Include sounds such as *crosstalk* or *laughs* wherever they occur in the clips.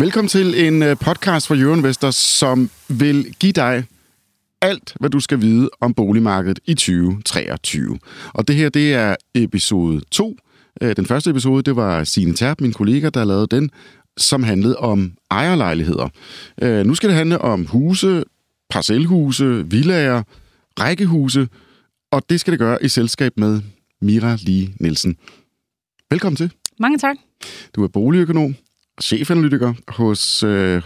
Velkommen til en øh, podcast fra Euroinvestor, som vil give dig alt, hvad du skal vide om boligmarkedet i 2023. Og det her, det er episode 2. Øh, den første episode, det var Signe Terp, min kollega, der lavede den, som handlede om ejerlejligheder. Øh, nu skal det handle om huse, parcelhuse, villager, rækkehuse, og det skal det gøre i selskab med Mira Lee Nielsen. Velkommen til. Mange tak. Du er boligøkonom chefanalytiker hos, øh,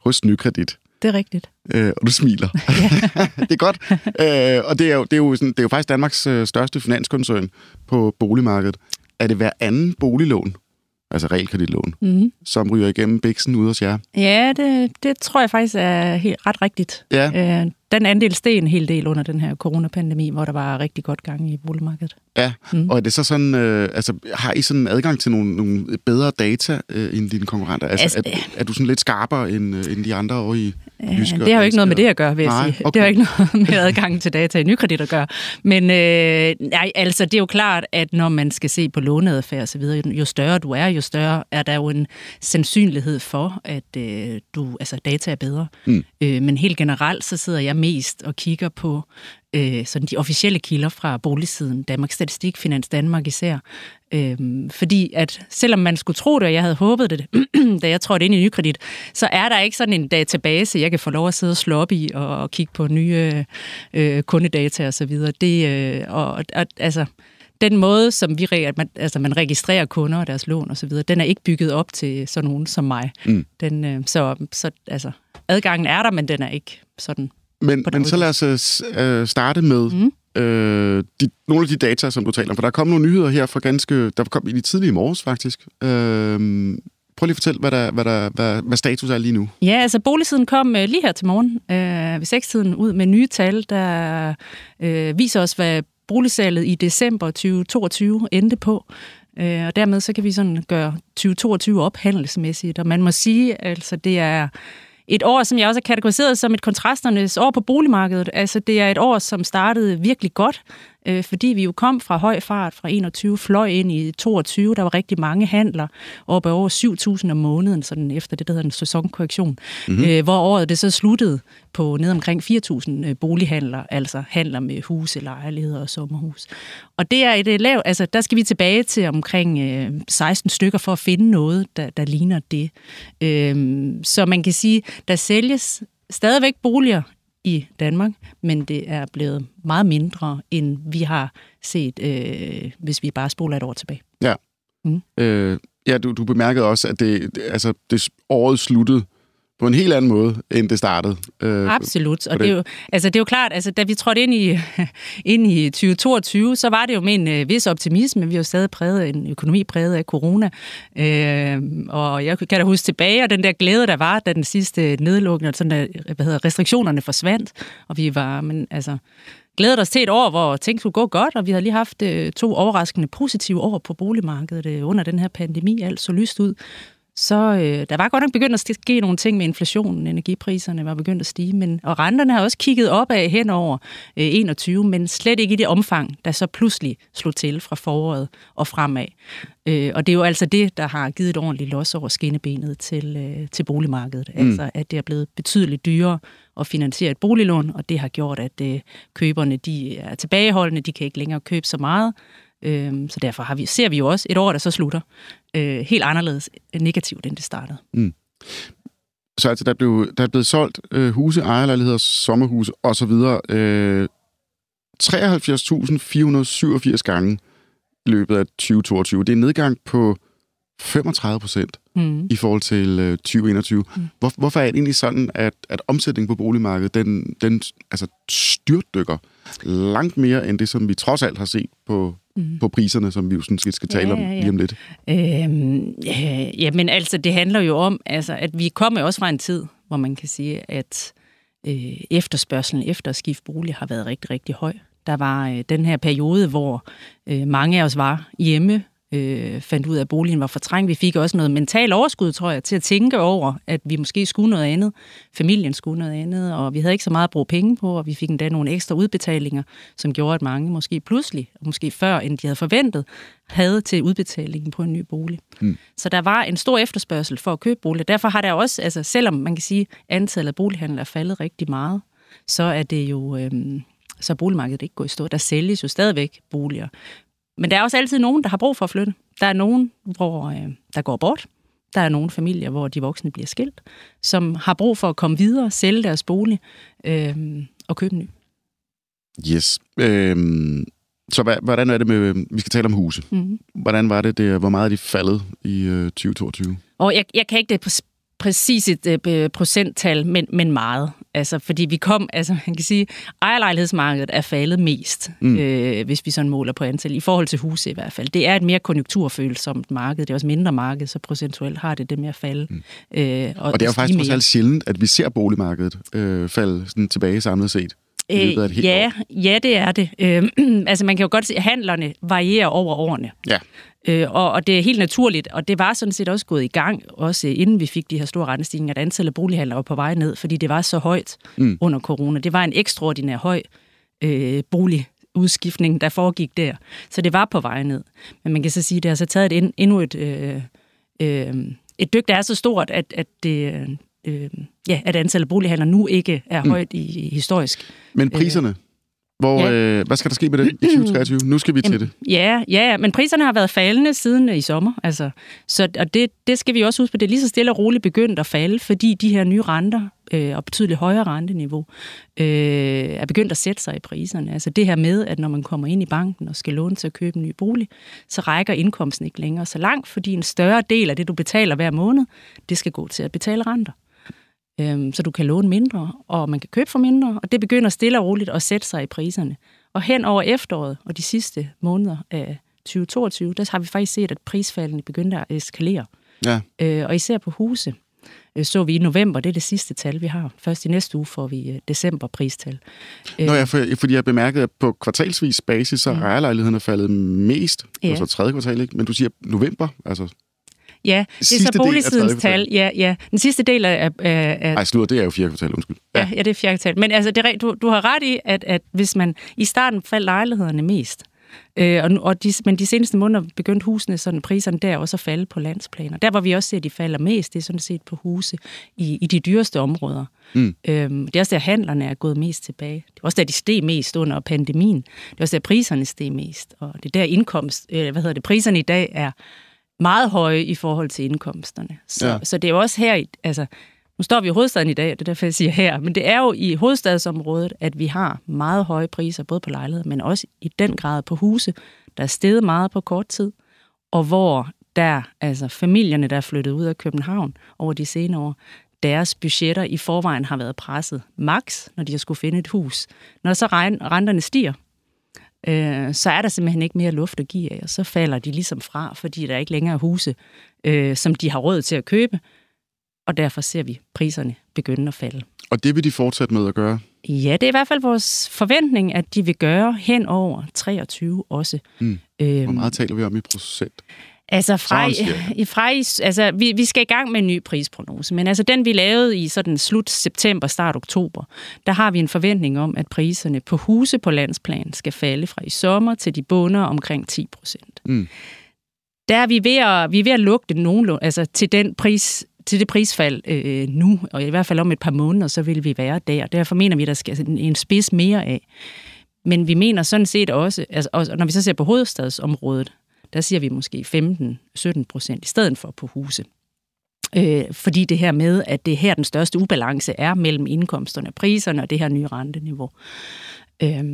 hos Nykredit. Det er rigtigt. Øh, og du smiler. *laughs* *laughs* det er godt. Øh, og det er, jo, det, er jo sådan, det er jo faktisk Danmarks øh, største finanskoncern på boligmarkedet. Er det hver anden boliglån, altså realkreditlån, mm. som ryger igennem biksen ude hos jer? Ja, det, det tror jeg faktisk er helt, ret rigtigt. Ja. Øh, den andel steg en hel del under den her coronapandemi, hvor der var rigtig godt gang i boligmarkedet. Ja, mm. og er det så sådan, øh, altså, har I sådan adgang til nogle, nogle bedre data øh, end dine konkurrenter? Altså, altså er, er du sådan lidt skarpere end, øh, end de andre over i øh, Jyske? Det har jo ikke noget med det at gøre, vil jeg nej, sige. Okay. Det har ikke noget *laughs* med adgang til data i nykredit at gøre. Men øh, nej, altså, det er jo klart, at når man skal se på låneadfærd og så videre, jo større du er, jo større er der jo en sandsynlighed for, at øh, du, altså, data er bedre. Mm. Øh, men helt generelt, så sidder jeg mest og kigger på øh, sådan de officielle kilder fra boligsiden, Danmark Statistik, Finans Danmark især. Øh, fordi at selvom man skulle tro det, og jeg havde håbet det, *clears throat* da jeg trådte ind i Nykredit, så er der ikke sådan en database, jeg kan få lov at sidde og slå op i og, og kigge på nye øh, kundedata og så videre. Det, øh, og, og, altså, den måde, som vi at man, altså man registrerer kunder og deres lån og så videre, den er ikke bygget op til sådan nogen som mig. Mm. Den, øh, så, så altså, adgangen er der, men den er ikke sådan men, men så lad os øh, starte med mm øh, de, nogle af de data, som du taler om. For der er kommet nogle nyheder her fra ganske... Der kom i de tidlige morges, faktisk. Øh, prøv lige at fortælle, hvad, der, hvad, der, hvad, hvad status er lige nu. Ja, altså boligsiden kom øh, lige her til morgen øh, ved 6-tiden ud med nye tal, der øh, viser os, hvad boligsalget i december 2022 endte på. Øh, og dermed så kan vi sådan gøre 2022 op handelsmæssigt. Og man må sige, altså det er et år, som jeg også har kategoriseret som et kontrasternes år på boligmarkedet. Altså, det er et år, som startede virkelig godt, øh, fordi vi jo kom fra høj fart fra 21, fløj ind i 22. Der var rigtig mange handler, op over 7.000 om måneden, sådan efter det, der hedder en sæsonkorrektion, mm-hmm. øh, hvor året det så sluttede på ned omkring 4.000 øh, bolighandler, altså handler med huse, lejligheder og sommerhus. Og det er et øh, lavt, altså der skal vi tilbage til omkring øh, 16 stykker for at finde noget, der, der ligner det. Øh, så man kan sige, der sælges stadigvæk boliger i Danmark, men det er blevet meget mindre, end vi har set, øh, hvis vi bare spoler et år tilbage. Ja. Mm. Øh, ja, du, du bemærkede også, at det, altså, det året sluttede på en helt anden måde, end det startede. Øh, Absolut, og det. det, er jo, altså, det er jo klart, altså, da vi trådte ind i, *laughs* ind i 2022, så var det jo med en øh, vis optimisme. Vi har jo stadig præget en økonomi præget af corona, øh, og jeg kan da huske tilbage, og den der glæde, der var, da den sidste nedlukning, sådan der, hvad hedder, restriktionerne forsvandt, og vi var, men altså, glædet os til et år, hvor ting skulle gå godt, og vi har lige haft øh, to overraskende positive år på boligmarkedet øh, under den her pandemi. Alt så lyst ud så øh, der var godt nok begyndt at ske nogle ting med inflationen. Energipriserne var begyndt at stige, men, og renterne har også kigget opad hen over øh, 21, men slet ikke i det omfang, der så pludselig slog til fra foråret og fremad. Øh, og det er jo altså det, der har givet et ordentligt los over skinnebenet til, øh, til boligmarkedet. Mm. Altså, at det er blevet betydeligt dyrere at finansiere et boliglån, og det har gjort, at øh, køberne de er tilbageholdende, de kan ikke længere købe så meget, Øh, så derfor har vi, ser vi jo også et år, der så slutter øh, helt anderledes negativt, end det startede. Mm. Så altså, der, blev, der er blevet solgt øh, huse, ejerlejligheder, sommerhuse osv. Øh, 73.487 gange i løbet af 2022. Det er en nedgang på 35 procent mm. i forhold til øh, 2021. Mm. Hvor, hvorfor er det egentlig sådan, at, at omsætningen på boligmarkedet, den, den altså, styrtdykker langt mere end det, som vi trods alt har set på, mm. på priserne, som vi jo sådan skal tale ja, ja, ja. om lige om lidt? Øhm, ja, ja, men altså, det handler jo om, altså, at vi kommer også fra en tid, hvor man kan sige, at øh, efterspørgselen efter at skifte bolig har været rigtig, rigtig høj. Der var øh, den her periode, hvor øh, mange af os var hjemme øh, fandt ud af, at boligen var for trang. Vi fik også noget mental overskud, tror jeg, til at tænke over, at vi måske skulle noget andet. Familien skulle noget andet, og vi havde ikke så meget at bruge penge på, og vi fik endda nogle ekstra udbetalinger, som gjorde, at mange måske pludselig, måske før end de havde forventet, havde til udbetalingen på en ny bolig. Mm. Så der var en stor efterspørgsel for at købe bolig. Derfor har der også, altså selvom man kan sige, at antallet af bolighandler er faldet rigtig meget, så er det jo... Øh, så boligmarkedet ikke gået i stå. Der sælges jo stadigvæk boliger. Men der er også altid nogen, der har brug for at flytte. Der er nogen, hvor øh, der går bort. Der er nogle familier, hvor de voksne bliver skilt, som har brug for at komme videre, sælge deres bolig øh, og købe en ny. Yes. Øhm, så hvad, hvordan er det med, vi skal tale om huse. Mm-hmm. Hvordan var det, det, hvor meget er de faldet i øh, 2022? Og jeg, jeg kan ikke det præcis et øh, procenttal, men, men meget. Altså, fordi vi kom, altså man kan sige, ejerlejlighedsmarkedet er faldet mest, mm. øh, hvis vi sådan måler på antal, i forhold til huse i hvert fald. Det er et mere konjunkturfølsomt marked, det er også mindre marked, så procentuelt har det det med at falde. Mm. Øh, og, og det er jo faktisk også sjældent, at vi ser boligmarkedet øh, falde sådan tilbage samlet set. Øh, ja, ja, det er det. Øh, *clears throat* altså man kan jo godt se, at handlerne varierer over årene. Ja. Øh, og, og det er helt naturligt, og det var sådan set også gået i gang, også inden vi fik de her store rentestigninger, at antallet af bolighandler var på vej ned, fordi det var så højt mm. under corona. Det var en ekstraordinær høj øh, boligudskiftning, der foregik der. Så det var på vej ned. Men man kan så sige, at det har så taget et, endnu et, øh, øh, et dyk, der er så stort, at, at det, øh, ja, at antallet af bolighandler nu ikke er mm. højt i, i historisk. Men priserne? Øh, hvor, ja. øh, hvad skal der ske med det i *clears throat* 2023? Nu skal vi til det. Ja, ja, men priserne har været faldende siden i sommer. Altså. Så, og det, det skal vi også huske på. Det er lige så stille og roligt begyndt at falde, fordi de her nye renter øh, og betydeligt højere renteniveau øh, er begyndt at sætte sig i priserne. Altså det her med, at når man kommer ind i banken og skal låne til at købe en ny bolig, så rækker indkomsten ikke længere så langt, fordi en større del af det, du betaler hver måned, det skal gå til at betale renter øhm, så du kan låne mindre, og man kan købe for mindre, og det begynder stille og roligt at sætte sig i priserne. Og hen over efteråret og de sidste måneder af 2022, der har vi faktisk set, at prisfaldene begyndte at eskalere. Ja. Øh, og især på huse øh, så vi i november, det er det sidste tal, vi har. Først i næste uge får vi øh, december pristal. Nå ja, for, fordi jeg bemærkede, at på kvartalsvis basis, så er mm. ejerlejlighederne faldet mest, ja. altså tredje kvartal, ikke? men du siger november, altså Ja, det er så boligsidens tal. Ja, ja. Den sidste del af... af Ej, slutter, det er jo fjerde kvartal, undskyld. Ja, ja, ja det er fjerde kvartal. Men altså, det, du, du har ret i, at, at hvis man... I starten faldt lejlighederne mest. Øh, og, og de, men de seneste måneder begyndte husene, sådan priserne der også at falde på landsplaner. Der hvor vi også ser, at de falder mest, det er sådan set på huse i, i de dyreste områder. Mm. Øhm, det er også der, handlerne er gået mest tilbage. Det er også der, de steg mest under pandemien. Det er også der, priserne steg mest. Og det er der indkomst, øh, hvad hedder det, priserne i dag er meget høje i forhold til indkomsterne. Så, ja. så det er jo også her, altså, nu står vi i hovedstaden i dag, og det er derfor, jeg siger her, men det er jo i hovedstadsområdet, at vi har meget høje priser, både på lejligheder, men også i den grad på huse, der er steget meget på kort tid, og hvor der, altså familierne, der er flyttet ud af København over de senere år, deres budgetter i forvejen har været presset max, når de har skulle finde et hus. Når så renterne stiger, øh, så er der simpelthen ikke mere luft at give af, og så falder de ligesom fra, fordi der ikke længere er huse, øh, som de har råd til at købe, og derfor ser vi priserne begynde at falde. Og det vil de fortsætte med at gøre? Ja, det er i hvert fald vores forventning, at de vil gøre hen over 23 også. Mm. Hvor meget taler vi om i procent? Altså, fra, i, fra i, altså vi, vi skal i gang med en ny prisprognose, men altså den, vi lavede i sådan slut september, start oktober, der har vi en forventning om, at priserne på huse på landsplan skal falde fra i sommer til de bunder omkring 10 procent. Mm. Der er vi ved at, vi er ved at lugte nogenlunde, altså til den pris, til det prisfald øh, nu, og i hvert fald om et par måneder, så vil vi være der. Derfor mener vi, at der skal en spids mere af. Men vi mener sådan set også, altså, og når vi så ser på hovedstadsområdet, der siger vi måske 15-17 procent i stedet for på huse. Øh, fordi det her med, at det her den største ubalance er mellem indkomsterne og priserne og det her nye renteniveau. Øh,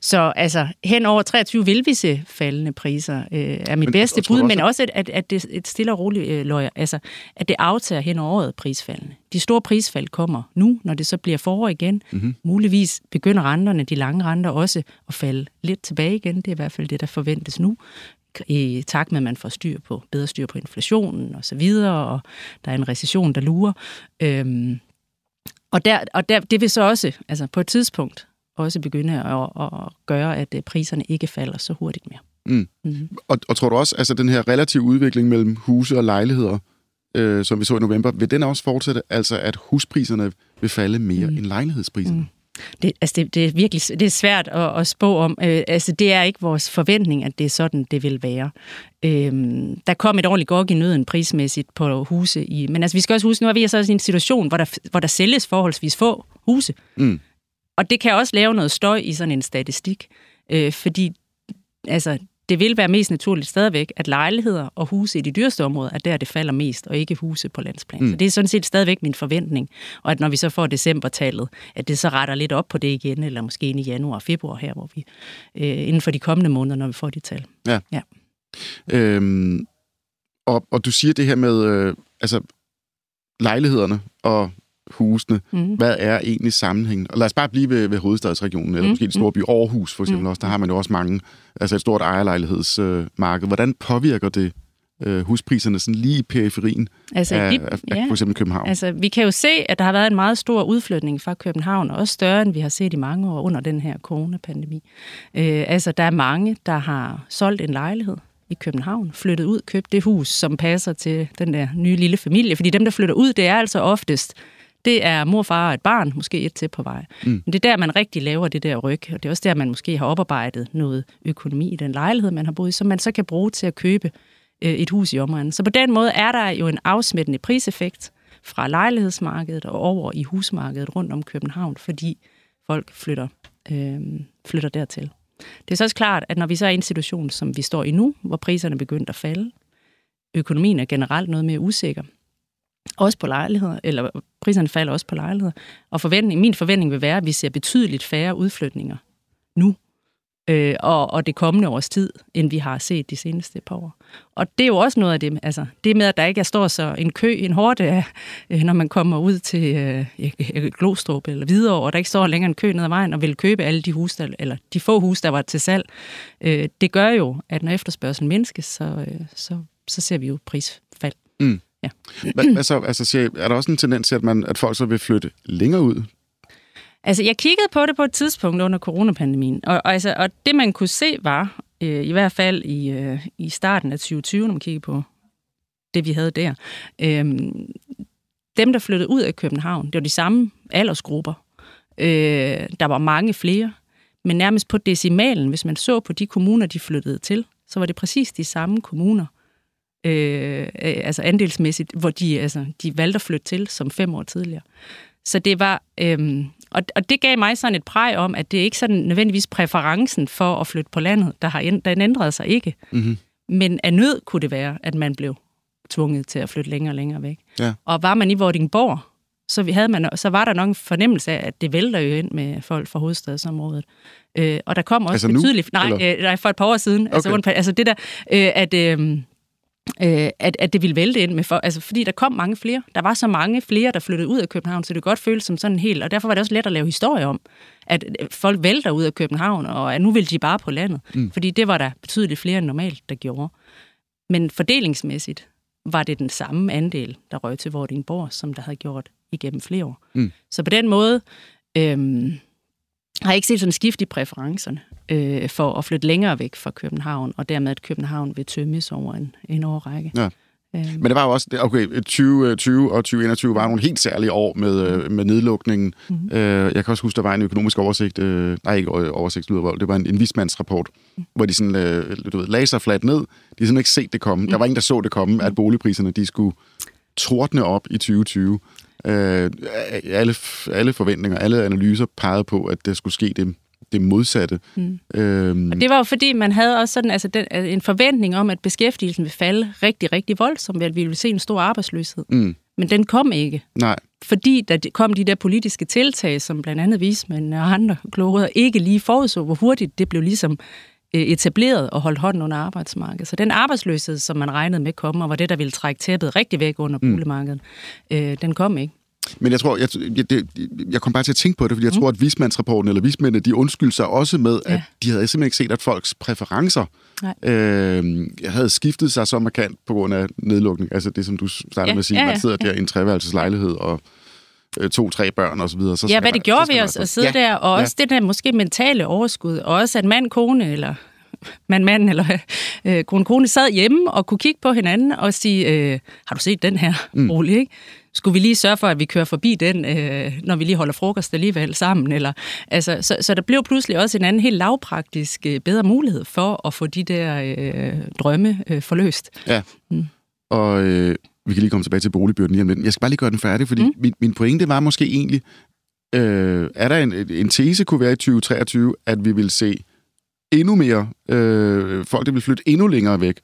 så altså, hen over 23 vil vi se faldende priser, øh, er mit men, bedste bud, men også, at, at, at det et stille og roligt øh, løjer, altså, at det aftager hen over året prisfaldene. De store prisfald kommer nu, når det så bliver forår igen. Mm-hmm. Muligvis begynder renterne, de lange renter, også at falde lidt tilbage igen. Det er i hvert fald det, der forventes nu i takt med, at man får styr på, bedre styr på inflationen og så videre, og der er en recession, der lurer. Øhm, og der, og der, det vil så også, altså på et tidspunkt, også begynde at, at gøre, at øh, priserne ikke falder så hurtigt mere. Mm. Mm. Og, og tror du også, altså den her relative udvikling mellem huse og lejligheder, øh, som vi så i november, vil den også fortsætte? Altså at huspriserne vil falde mere mm. end lejlighedspriserne? Mm. Det, altså det, det er virkelig det er svært at, at spå om. Øh, altså det er ikke vores forventning, at det er sådan, det vil være. Øh, der kom et ordentligt gok i nøden prismæssigt på huse. I, men altså vi skal også huske, nu er vi så i en situation, hvor der, hvor der sælges forholdsvis få huse. Mm. Og det kan også lave noget støj i sådan en statistik. Øh, fordi altså, det vil være mest naturligt stadigvæk, at lejligheder og huse i de dyreste områder er der, det falder mest, og ikke huse på landsplan. Mm. Så det er sådan set stadigvæk min forventning. Og at når vi så får decembertallet, at det så retter lidt op på det igen, eller måske ind i januar og februar her, hvor vi øh, inden for de kommende måneder, når vi får de tal. Ja. ja. Øhm, og, og du siger det her med øh, altså, lejlighederne og husene. Mm. Hvad er egentlig sammenhængen? Og lad os bare blive ved, ved hovedstadsregionen, eller mm. måske den store by Aarhus for eksempel mm. også. Der har man jo også mange, altså et stort ejerlejlighedsmarked. Øh, Hvordan påvirker det øh, huspriserne sådan lige i periferien altså, af, de, af, af for eksempel København? Altså, vi kan jo se, at der har været en meget stor udflytning fra København, og også større, end vi har set i mange år under den her coronapandemi. Øh, altså, der er mange, der har solgt en lejlighed i København, flyttet ud, købt det hus, som passer til den der nye lille familie. Fordi dem, der flytter ud, det er altså oftest det er mor, far og et barn, måske et til på vej. Mm. Men det er der, man rigtig laver det der ryg, og det er også der, man måske har oparbejdet noget økonomi i den lejlighed, man har boet i, som man så kan bruge til at købe øh, et hus i omegnen. Så på den måde er der jo en afsmittende priseffekt fra lejlighedsmarkedet og over i husmarkedet rundt om København, fordi folk flytter, øh, flytter dertil. Det er så også klart, at når vi så er i en situation, som vi står i nu, hvor priserne er begyndt at falde, økonomien er generelt noget mere usikker, også på lejligheder, eller priserne falder også på lejligheder. Og forventning, min forventning vil være, at vi ser betydeligt færre udflytninger nu, øh, og, og det kommende års tid, end vi har set de seneste par år. Og det er jo også noget af det, altså det med, at der ikke er står så en kø, en hårde af, øh, når man kommer ud til øh, øh Glostrup eller videre, og der ikke står længere en kø ned ad vejen og vil købe alle de huse, der, eller de få huse, der var til salg. Øh, det gør jo, at når efterspørgselen mindskes, så, øh, så, så ser vi jo prisfald. Mm. Ja. Hvad, hvad så, altså, er der også en tendens til, at, man, at folk så vil flytte længere ud? Altså, jeg kiggede på det på et tidspunkt under coronapandemien, og, og, altså, og det, man kunne se, var, øh, i hvert fald i, øh, i starten af 2020, når man kiggede på det, vi havde der, øh, dem, der flyttede ud af København, det var de samme aldersgrupper. Øh, der var mange flere, men nærmest på decimalen, hvis man så på de kommuner, de flyttede til, så var det præcis de samme kommuner, øh, altså andelsmæssigt, hvor de, altså, de valgte at flytte til som fem år tidligere. Så det var, øh, og, og det gav mig sådan et præg om, at det er ikke sådan nødvendigvis præferencen for at flytte på landet, der har den ændrede sig ikke. Mm-hmm. Men af nød kunne det være, at man blev tvunget til at flytte længere og længere væk. Ja. Og var man i Vordingborg, så, vi havde man, så var der nok en fornemmelse af, at det vælter jo ind med folk fra hovedstadsområdet. Øh, og der kom også altså betydeligt... Nu, nej, øh, nej, for et par år siden. Altså, okay. Altså, altså det der, øh, at... Øh, øh, at, at det ville vælte ind med for, altså fordi der kom mange flere. Der var så mange flere, der flyttede ud af København, så det godt føles som sådan helt, og derfor var det også let at lave historie om, at folk vælter ud af København, og at nu vil de bare på landet. Mm. Fordi det var der betydeligt flere end normalt, der gjorde. Men fordelingsmæssigt var det den samme andel, der røg til Vordingborg, som der havde gjort igennem flere år. Mm. Så på den måde øhm, har ikke set sådan skift i præferencerne øh, for at flytte længere væk fra København, og dermed at København vil tømmes over en, en årrække. Ja. Øhm. Men det var jo også, okay, 2020 og 2021 var nogle helt særlige år med, øh, med nedlukningen. Mm-hmm. Øh, jeg kan også huske, der var en økonomisk oversigt, øh, nej ikke oversigt, det var en, en vismandsrapport, mm. hvor de sådan, øh, du ved, lagde sig fladt ned. De havde simpelthen ikke set det komme. Mm. Der var ingen, der så det komme, at boligpriserne de skulle tordne op i 2020. Øh, alle, alle forventninger, alle analyser pegede på, at det skulle ske det det modsatte. Mm. Øhm. Og det var jo fordi, man havde også sådan, altså den, altså en forventning om, at beskæftigelsen ville falde rigtig, rigtig voldsomt, at vi ville se en stor arbejdsløshed. Mm. Men den kom ikke. Nej. Fordi der kom de der politiske tiltag, som blandt andet vismænd og andre kloge ikke lige forudså, hvor hurtigt det blev ligesom øh, etableret og holdt hånden under arbejdsmarkedet. Så den arbejdsløshed, som man regnede med komme, og var det, der ville trække tæppet rigtig væk under mm. boligmarkedet, øh, den kom ikke. Men jeg tror, jeg, jeg, det, jeg kom bare til at tænke på det, fordi jeg mm. tror, at vismandsrapporten eller vismændene, de undskyldte sig også med, ja. at de havde simpelthen ikke set, at folks præferencer øh, havde skiftet sig så markant på grund af nedlukning. Altså det, som du startede ja. med at sige, ja, ja, man sidder ja. der i en treværelseslejlighed og øh, to-tre børn og så videre. Så ja, hvad det gjorde vi os at sidde ja. der, og også ja. det der måske mentale overskud, og også at mand, kone eller mand mand eller *laughs* øh, kone kone sad hjemme og kunne kigge på hinanden og sige, øh, har du set den her mm. bolig, ikke? Skulle vi lige sørge for, at vi kører forbi den, øh, når vi lige holder frokost alligevel sammen? Eller, altså, så, så der blev pludselig også en anden helt lavpraktisk øh, bedre mulighed for at få de der øh, drømme øh, forløst. Ja, mm. og øh, vi kan lige komme tilbage til boligbyrden lige om lidt. Jeg skal bare lige gøre den færdig, fordi mm. min, min pointe var måske egentlig, øh, er der en, en tese, kunne være i 2023, at vi vil se endnu mere, øh, folk der vil flytte endnu længere væk.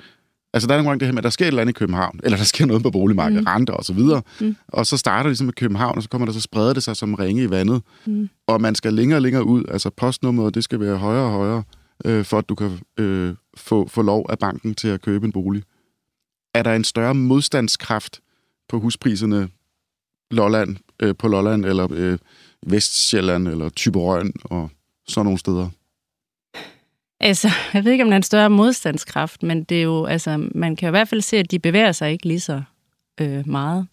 Altså, der er nogle gange det her med, at der sker et eller andet i København, eller der sker noget på boligmarkedet, mm. renter og så videre, mm. og så starter det ligesom med København, og så kommer der så spreder det sig som ringe i vandet, mm. og man skal længere og længere ud, altså postnummeret, det skal være højere og højere, øh, for at du kan øh, få, få lov af banken til at købe en bolig. Er der en større modstandskraft på huspriserne Lolland, øh, på Lolland, eller øh, Vestjylland, eller Tyberøn, og sådan nogle steder? Altså, jeg ved ikke, om der er en større modstandskraft, men det er jo, altså, man kan i hvert fald se, at de bevæger sig ikke lige så øh, meget.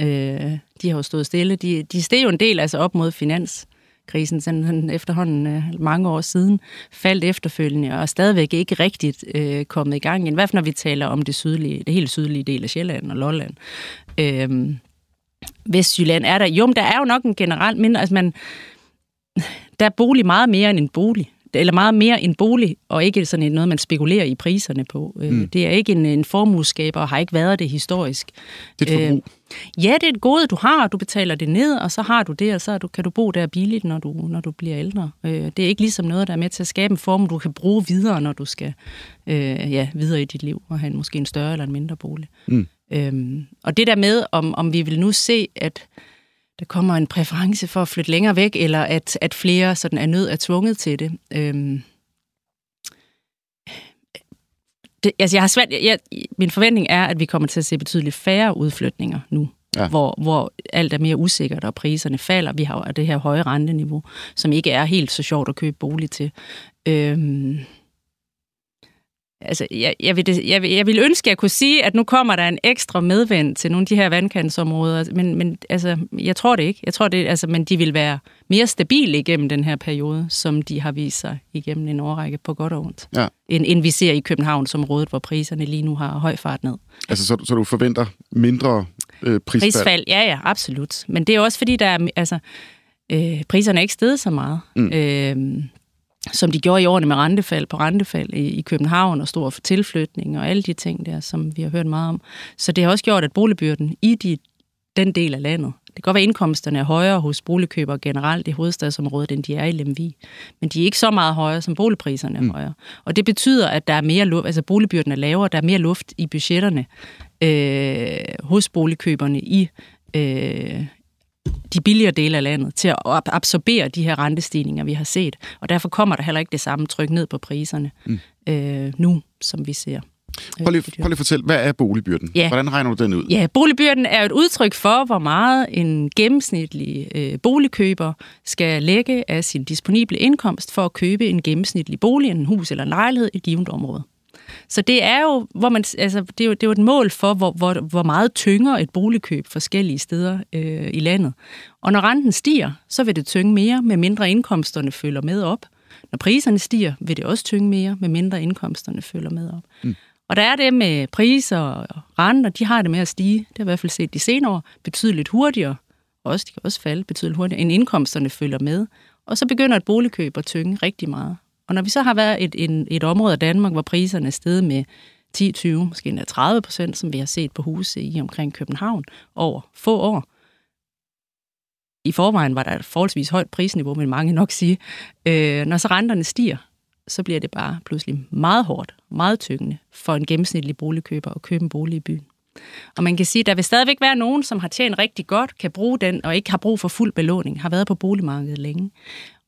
Øh, de har jo stået stille. De, de steg jo en del altså op mod finans, finanskrisen, sådan efterhånden øh, mange år siden, faldt efterfølgende, og er stadigvæk ikke rigtigt øh, kommet i gang. I hvert fald når vi taler om det sydlige, det helt sydlige del af Sjælland og Lolland. Øh, Vestjylland er der. Jo, men der er jo nok en generelt mindre, altså man, der er bolig meget mere end en bolig eller meget mere en bolig, og ikke sådan noget, man spekulerer i priserne på. Øh, mm. Det er ikke en, en formueskaber, og har ikke været det historisk. Det er et forbrug. Øh, ja, det er et gode, du har, du betaler det ned, og så har du det, og så du, kan du bo der billigt, når du, når du bliver ældre. Øh, det er ikke ligesom noget, der er med til at skabe en form, du kan bruge videre, når du skal øh, ja, videre i dit liv, og have en, måske en større eller en mindre bolig. Mm. Øhm, og det der med, om, om vi vil nu se, at der kommer en præference for at flytte længere væk, eller at, at flere sådan er nødt er tvunget til det. Øhm, det altså jeg har svært, jeg, min forventning er, at vi kommer til at se betydeligt færre udflytninger nu, ja. hvor, hvor alt er mere usikkert, og priserne falder. Vi har det her høje renteniveau, som ikke er helt så sjovt at købe bolig til. Øhm, altså, jeg, jeg, vil, jeg, vil, jeg vil ønske, at jeg kunne sige, at nu kommer der en ekstra medvind til nogle af de her vandkantsområder, men, men altså, jeg tror det ikke. Jeg tror det, altså, men de vil være mere stabile igennem den her periode, som de har vist sig igennem en årrække på godt og ondt, ja. end, end vi ser i Københavnsområdet, hvor priserne lige nu har høj fart ned. Altså, så, så du forventer mindre øh, prisfald? Prisfald, ja, ja, absolut. Men det er også fordi, der er, altså, øh, priserne er ikke steget så meget. Mm. Øh, som de gjorde i årene med rentefald på rentefald i, i København og stor tilflytning og alle de ting der, som vi har hørt meget om. Så det har også gjort, at boligbyrden i de, den del af landet, det kan godt være, at indkomsterne er højere hos boligkøbere generelt i hovedstadsområdet, end de er i Lemvi. Men de er ikke så meget højere, som boligpriserne er mm. højere. Og det betyder, at der er mere luft, altså boligbyrden er lavere, der er mere luft i budgetterne øh, hos boligkøberne i, øh, de billigere dele af landet til at absorbere de her rentestigninger, vi har set. Og derfor kommer der heller ikke det samme tryk ned på priserne mm. øh, nu, som vi ser. Prøv lige, prøv lige at fortælle, hvad er boligbyrden? Ja. Hvordan regner du den ud? Ja, boligbyrden er et udtryk for, hvor meget en gennemsnitlig øh, boligkøber skal lægge af sin disponible indkomst for at købe en gennemsnitlig bolig, en hus eller en lejlighed i et givet område. Så det er jo, hvor man, altså, det er jo, det er jo et mål for, hvor, hvor, hvor meget tynger et boligkøb forskellige steder øh, i landet. Og når renten stiger, så vil det tynge mere, med mindre indkomsterne følger med op. Når priserne stiger, vil det også tynge mere, med mindre indkomsterne følger med op. Mm. Og der er det med priser og renter, de har det med at stige, det har i hvert fald set de senere år, betydeligt hurtigere, også, de kan også falde betydeligt hurtigere, end indkomsterne følger med. Og så begynder et boligkøb at tynge rigtig meget. Og når vi så har været et, en, et område af Danmark, hvor priserne er steget med 10, 20, måske endda 30 procent, som vi har set på huse i omkring København over få år. I forvejen var der et forholdsvis højt prisniveau, vil mange nok sige. Øh, når så renterne stiger, så bliver det bare pludselig meget hårdt, meget tyngende for en gennemsnitlig boligkøber at købe en bolig i byen. Og man kan sige, at der vil stadigvæk være nogen, som har tjent rigtig godt, kan bruge den og ikke har brug for fuld belåning, har været på boligmarkedet længe.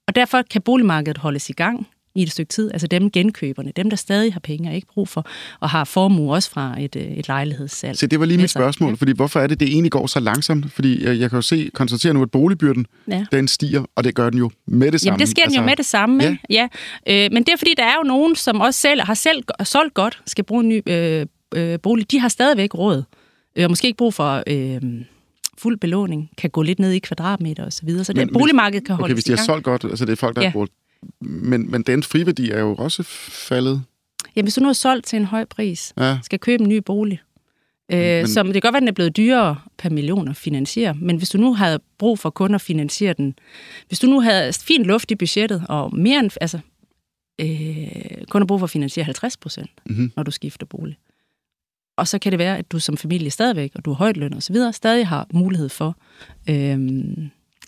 Og derfor kan boligmarkedet holdes i gang i et stykke tid. Altså dem genkøberne, dem der stadig har penge og ikke brug for, og har formue også fra et, øh, et lejlighedssalg. Så det var lige mit spørgsmål, ja. fordi hvorfor er det, det egentlig går så langsomt? Fordi jeg, jeg kan jo se, konstatere nu, at boligbyrden, ja. den stiger, og det gør den jo med det samme. Jamen det sker den altså, jo med det samme, ja. ja. Øh, men det er fordi, der er jo nogen, som også selv har selv solgt godt, skal bruge en ny øh, øh, bolig. De har stadigvæk råd, øh, måske ikke brug for... Øh, fuld belåning, kan gå lidt ned i kvadratmeter og så videre, så det boligmarkedet kan holde okay, hvis de har solgt godt, altså det er folk, der ja. har brugt men, men dens friværdi er jo også faldet. jamen, hvis du nu er solgt til en høj pris, Ja. skal købe en ny bolig, øh, Men- som det kan godt være, den er blevet dyrere per million at finansiere, men hvis du nu havde brug for kun at finansiere den, hvis du nu havde fint luft i budgettet, og mere end, altså, øh, kun har brug for at finansiere 50 procent, Mhm. når du skifter bolig. Og så kan det være, at du som familie stadigvæk, og du har højt løn og så videre, stadig har mulighed for, øh,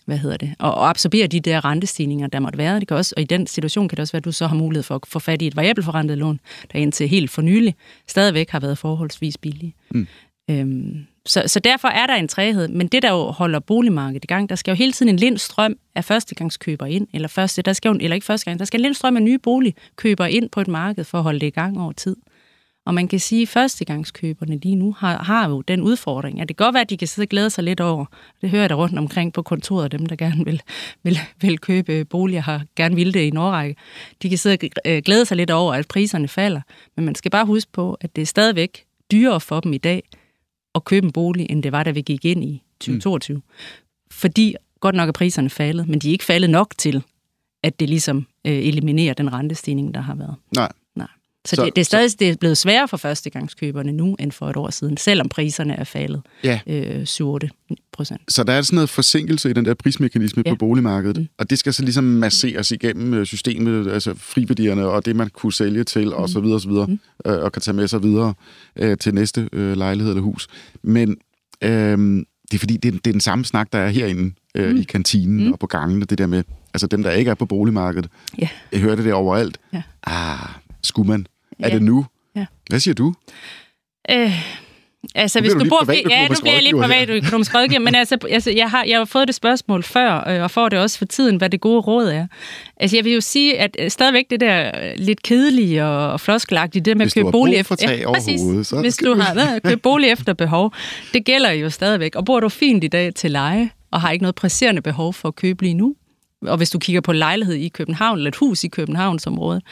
hvad hedder det, at at absorbere de der rentestigninger, der måtte være. Det kan også, og i den situation kan det også være, at du så har mulighed for at få fat i et variabelt forrentet lån, der indtil helt for nylig stadigvæk har været forholdsvis billige. Mm. Øhm, så, så derfor er der en træhed, men det, der jo holder boligmarkedet i gang, der skal jo hele tiden en lindstrøm af førstegangskøber ind, eller, første, der skal jo, eller ikke første gang, der skal en lindstrøm af nye boligkøber ind på et marked for at holde det i gang over tid. Og man kan sige, at førstegangskøberne lige nu har, har jo den udfordring, at det kan godt være, at de kan sidde og glæde sig lidt over. Det hører jeg der rundt omkring på kontoret, dem der gerne vil, *laughs* vil, vil købe boliger, har gerne vil det i årrække. De kan sidde og øh, glæde sig lidt over, at priserne falder. Men man skal bare huske på, at det er stadigvæk dyrere for dem i dag at købe en bolig, end det var, da vi gik ind i 2022. Mm. Fordi godt nok er priserne faldet, men de er ikke faldet nok til, at det ligesom øh, eliminerer den rentestigning, der har været. Nej. Så, Så- så det, det er stadig det er blevet sværere for førstegangskøberne nu, end for et år siden, selvom priserne er faldet Ja. øh, 7-8 procent. Så der er sådan noget forsinkelse i den der prismekanisme ja. På boligmarkedet, mm. Mm. og det skal så ligesom masseres igennem øh, systemet, altså friværdierne og det, man kunne sælge til, og så videre, og så videre, mm. øh, og kan tage med sig videre øh, til næste øh, lejlighed eller hus. Men øh, det er fordi, det er, det er den samme snak, der er herinde øh, mm. i kantinen mm. og på gangene, det der med, altså dem, der ikke er på boligmarkedet, Ja. jeg hører det der overalt. Ja. Ah, skulle man? Er Ja. det nu? Ja. Hvad siger du? Øh, altså, hvis du bor... Ja, nu bliver jeg lidt privatøkonomisk rådgiver, men altså, altså jeg, har, jeg har fået det spørgsmål før, øh, og får det også for tiden, hvad det gode råd er. Altså, jeg vil jo sige, at øh, stadigvæk det der øh, lidt kedelige og, og floskelagtige, det med Hvis at købe bolig tag over præcis. så Hvis du- har været *laughs* købe bolig efter behov, det gælder jo stadigvæk. Og bor du fint i dag til leje, og har ikke noget presserende behov for at købe lige nu, og hvis du kigger på lejlighed i København, eller et hus i Københavnsområdet,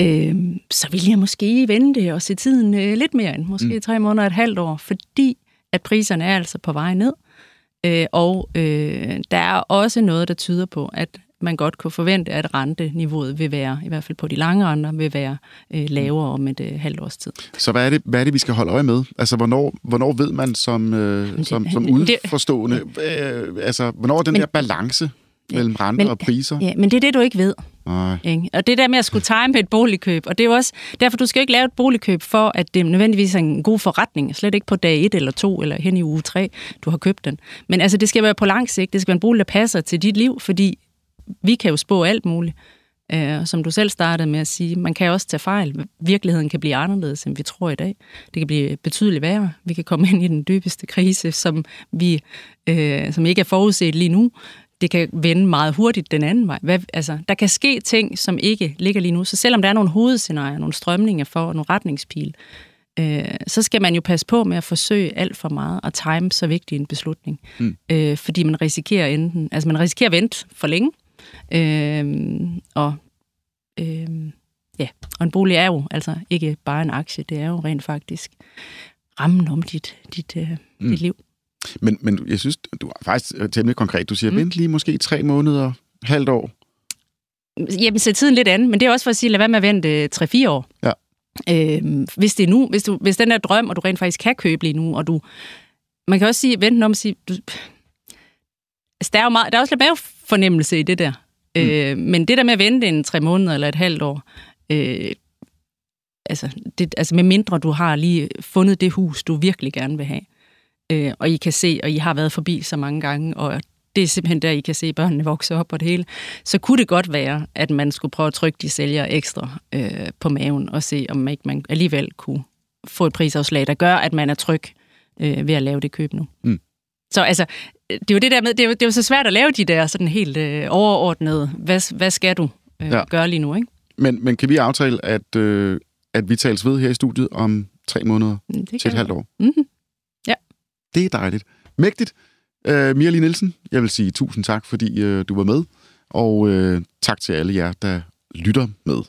øh, så vil jeg måske vente og se tiden øh, lidt mere end måske mm. tre måneder, et halvt år, fordi at priserne er altså på vej ned. Øh, og øh, der er også noget, der tyder på, at man godt kunne forvente, at renteniveauet vil være, i hvert fald på de lange renter, vil være øh, lavere om et øh, halvt års tid. Så hvad er, det, hvad er det, vi skal holde øje med? Altså, hvornår, hvornår ved man som, øh, det- som, som det- udforstående, øh, altså, hvornår er den Men- der balance mellem renter men- og priser? Ja, men det er det, du ikke ved. Nej. Ikke? Og det der med at skulle time et boligkøb, og det er jo også, derfor du skal ikke lave et boligkøb for, at det nødvendigvis er en god forretning, slet ikke på dag 1 eller 2 eller hen i uge 3, du har købt den. Men altså, det skal være på lang sigt, det skal være en bolig, der passer til dit liv, fordi vi kan jo spå alt muligt. Uh, som du selv startede med at sige, man kan også tage fejl. Virkeligheden kan blive anderledes, end vi tror i dag. Det kan blive betydeligt værre. Vi kan komme *laughs* ind i den dybeste krise, som vi, uh, som ikke er forudset lige nu det kan vende meget hurtigt den anden vej. Hvad, altså, der kan ske ting, som ikke ligger lige nu. Så selvom der er nogle hovedscenarier, nogle strømninger for, nogle retningspil, øh, så skal man jo passe på med at forsøge alt for meget og time så vigtig en beslutning. Mm. Øh, fordi man risikerer enten, altså man risikerer at vente for længe, øh, og øh, ja, og en bolig er jo altså ikke bare en aktie, det er jo rent faktisk rammen om dit, dit, øh, mm. dit liv. Men, men jeg synes, du er faktisk øh, temmelig konkret. Du siger, mm. vent lige måske tre måneder, halvt år. Jamen, så tiden lidt an, men det er også for at sige, lad være med at vente 3-4 år. Ja. Øhm, hvis det er nu, hvis, du, hvis den der drøm, og du rent faktisk kan købe lige nu, og du... Man kan også sige, vente om at sige... Du, altså, der er jo meget, der er også lidt mavefornemmelse i det der. Mm. Øh, men det der med at vente en tre måneder eller et halvt år, øh, altså, det, altså med mindre du har lige fundet det hus, du virkelig gerne vil have, øh, og I kan se, og I har været forbi så mange gange, og det er simpelthen der, I kan se børnene vokse op og det hele, så kunne det godt være, at man skulle prøve at trykke de sælgere ekstra øh, på maven og se, om ikke man alligevel kunne få et prisafslag, der gør, at man er tryg øh, ved at lave det køb nu. Mm. Så altså, det er jo det der med, det er jo, det er jo så svært at lave de der sådan helt øh, overordnede, hvad, hvad skal du øh, Ja. ja. gøre lige nu, ikke? Men, men kan vi aftale, at, øh, at vi tales ved her i studiet om tre måneder Mm, Det til et halvt år? Mm-hmm. Det er dejligt. Mægtigt. Uh, Mia Lee Nielsen, jeg vil sige tusind tak, fordi uh, du var med. Og uh, tak til alle jer, der lytter med.